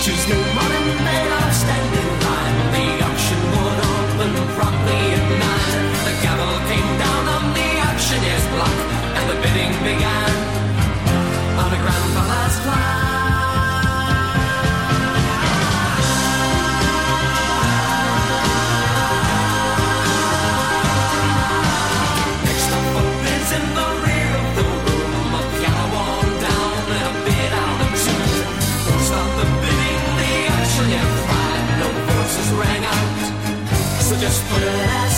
She's new. just put it out.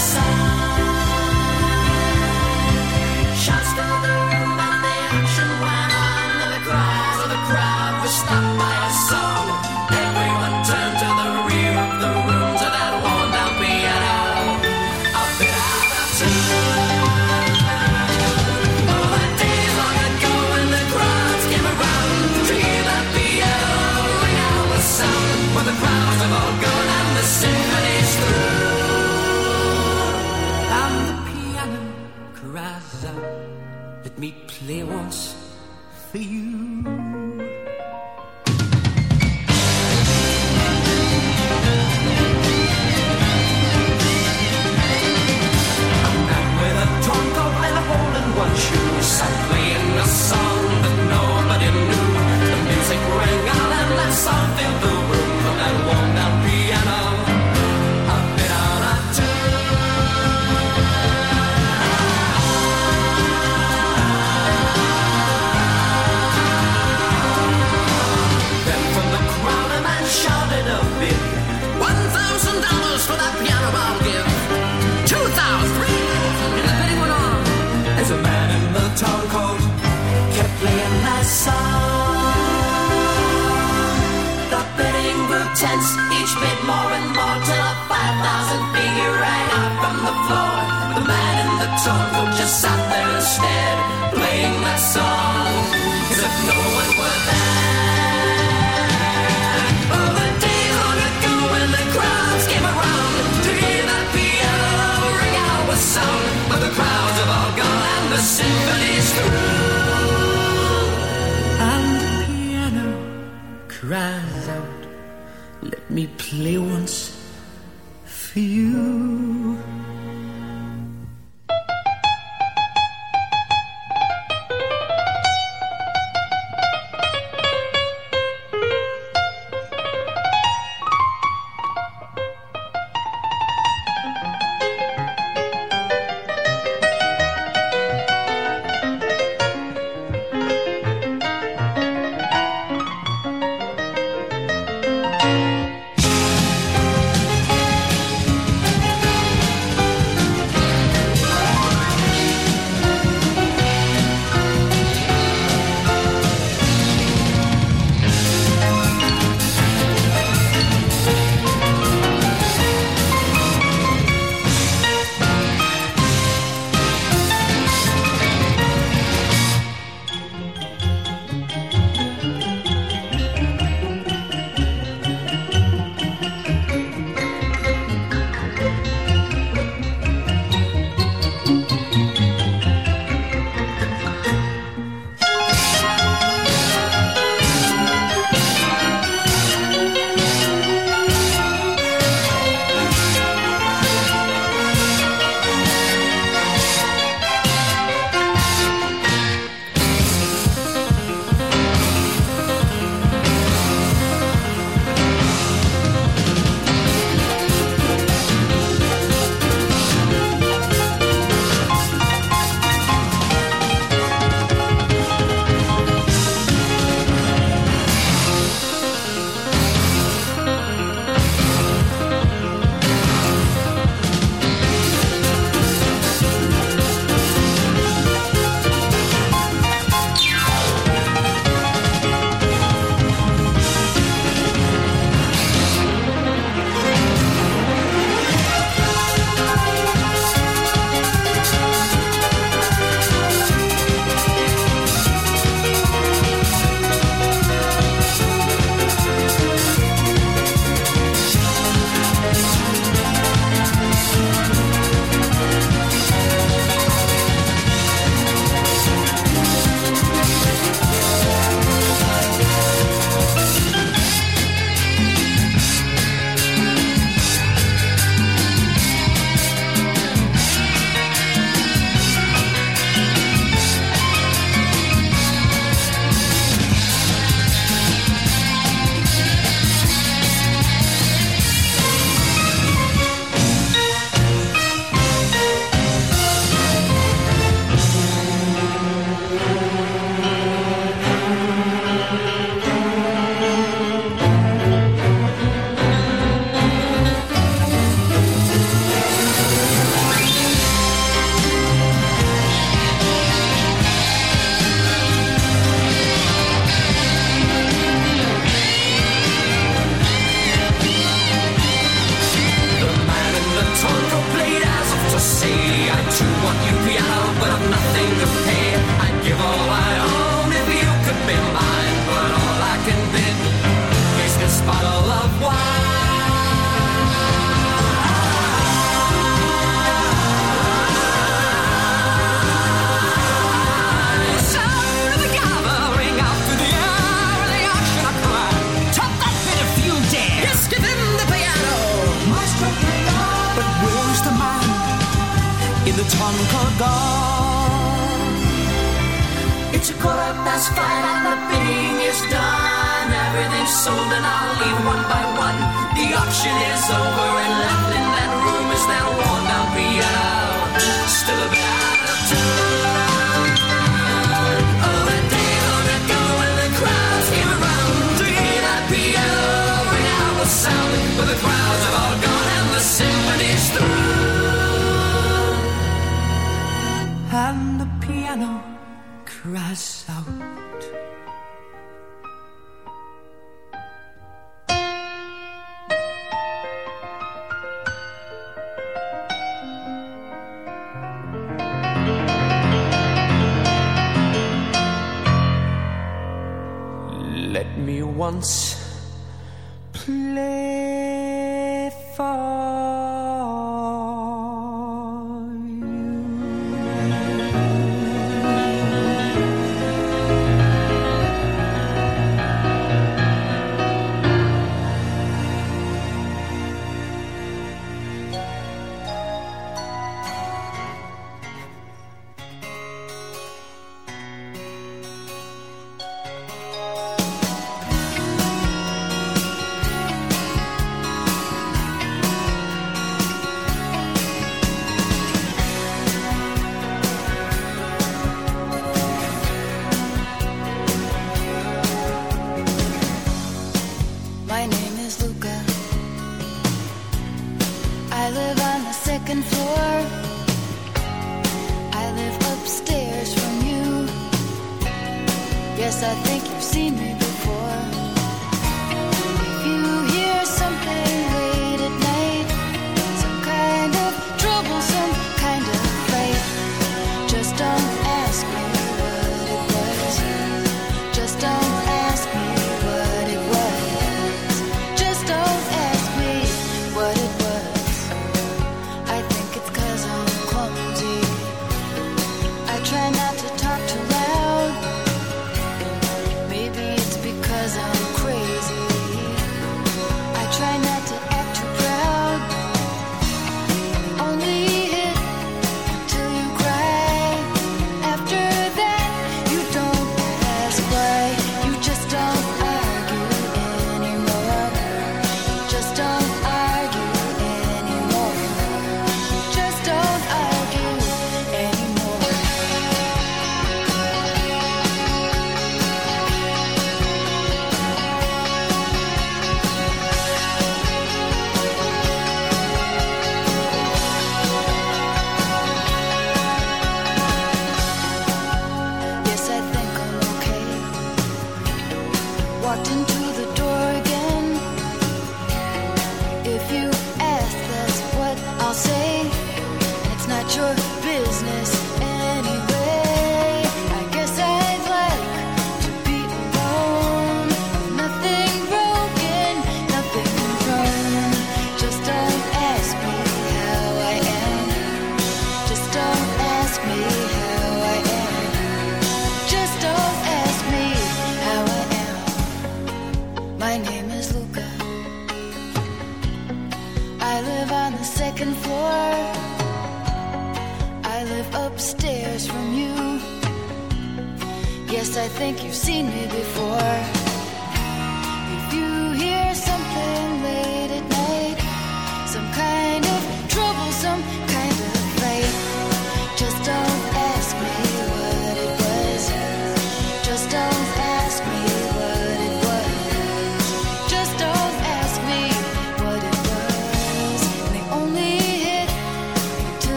the floor. The man in the tone just sat there and stared, playing that song as if no one were there. Oh, days long ago when the crowds came around to hear piano ring out with sound, but the crowds have all gone and the symphony's through. And the piano cries out, "Let me play once for you."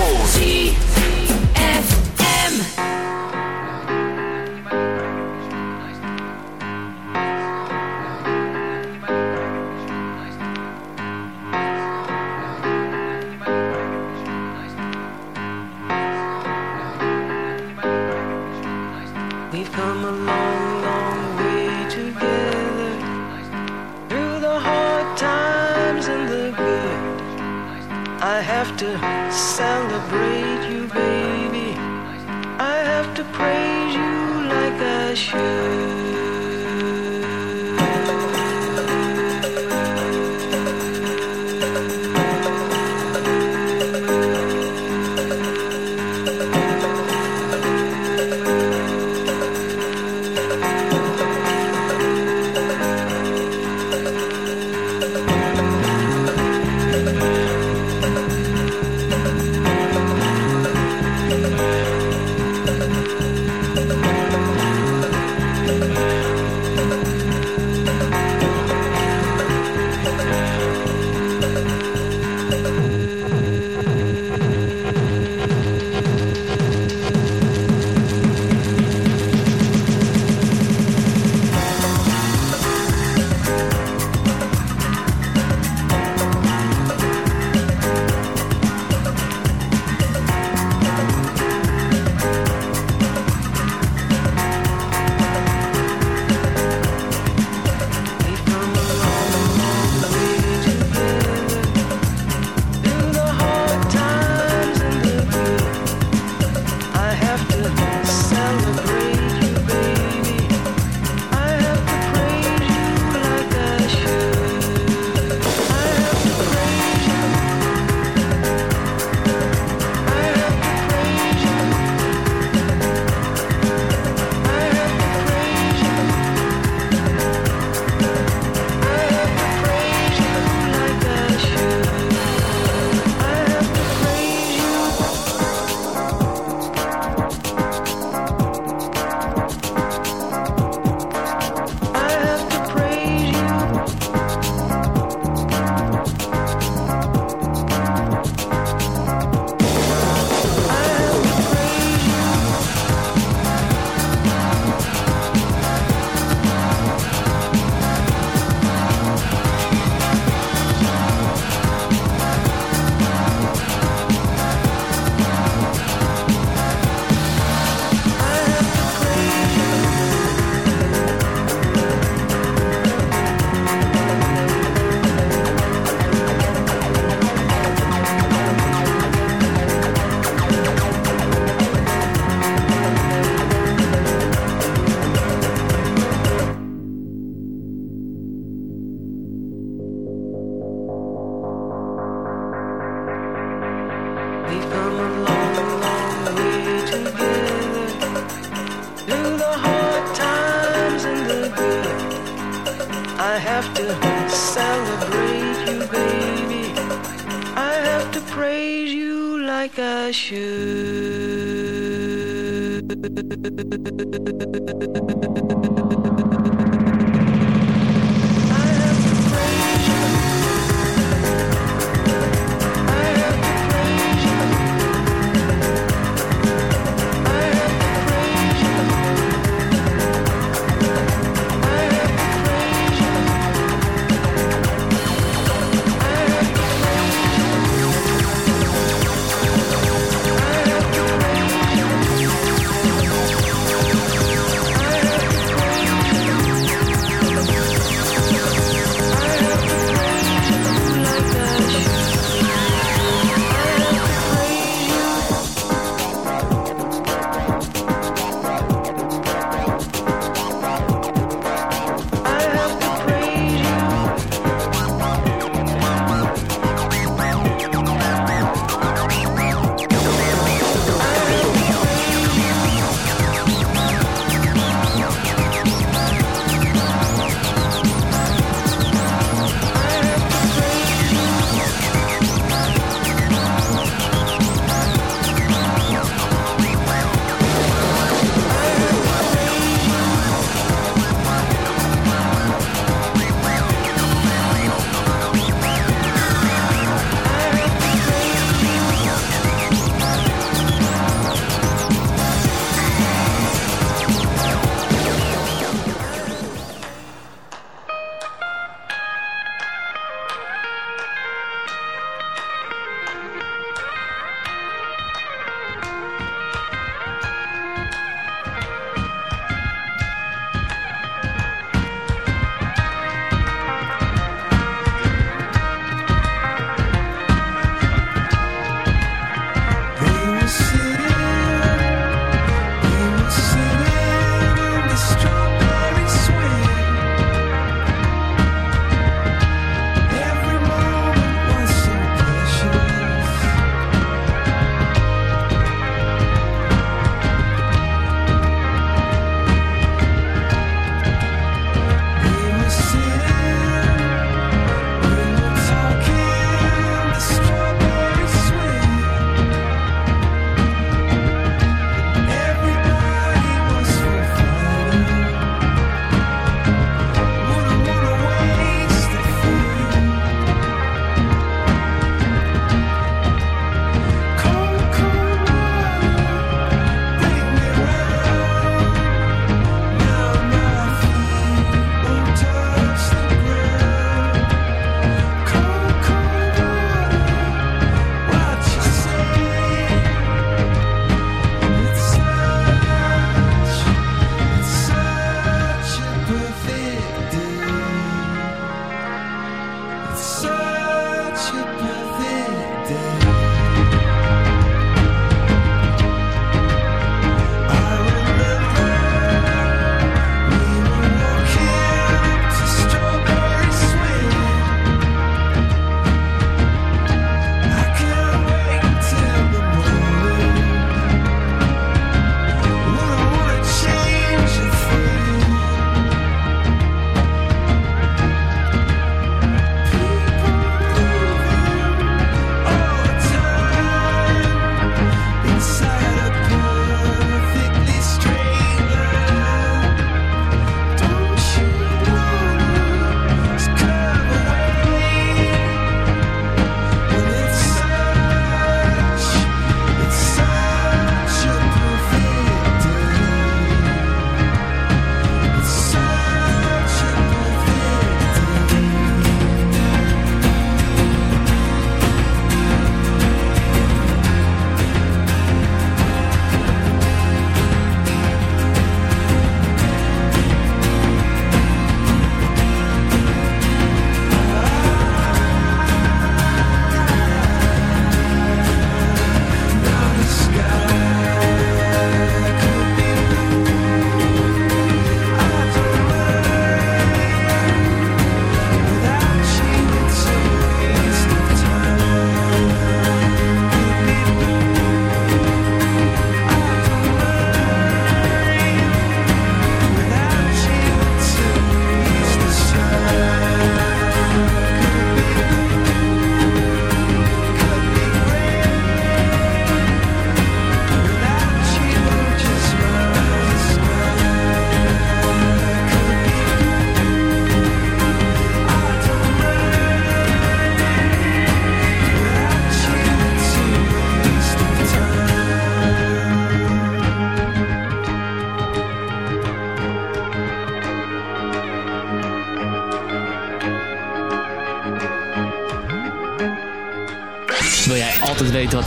Zandvoort.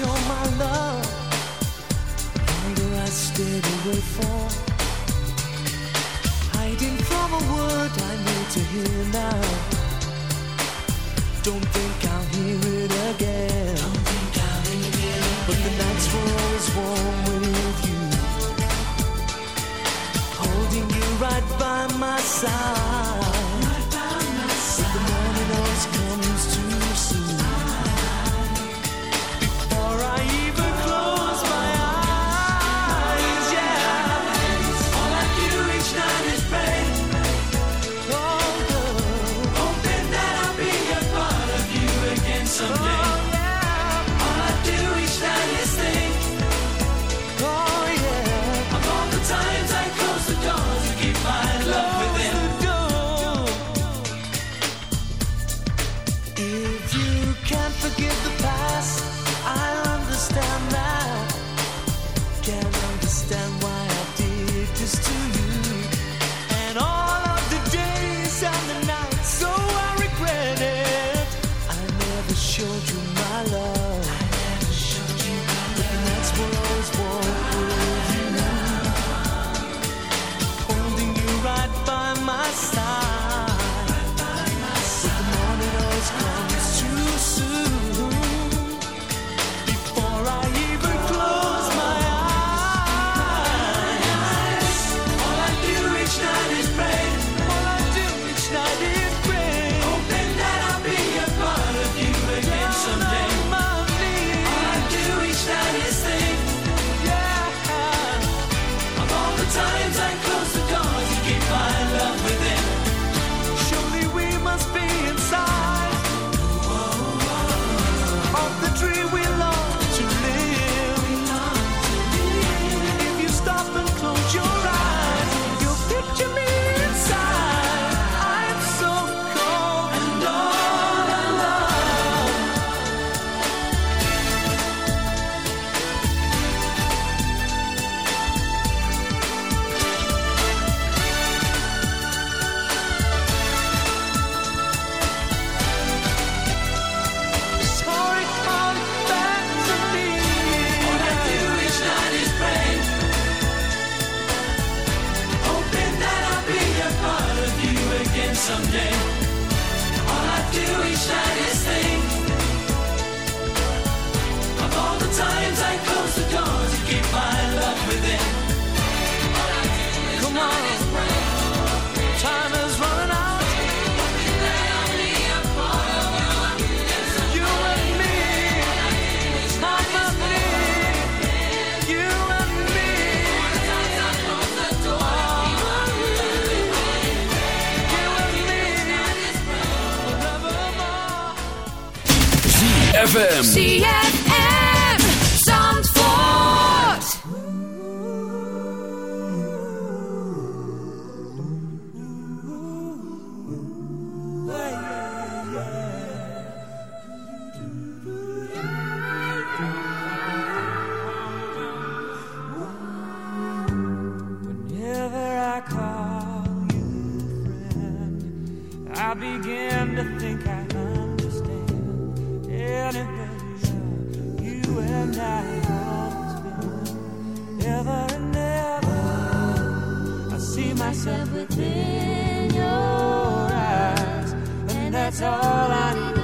you're my love. Longer I stayed away for. Hiding from a word I need to hear now. Don't think I'll hear it again. Don't think I'll hear it again. But the nights were always warm with you. Holding you right by my side. Myself within your eyes, and that's all I need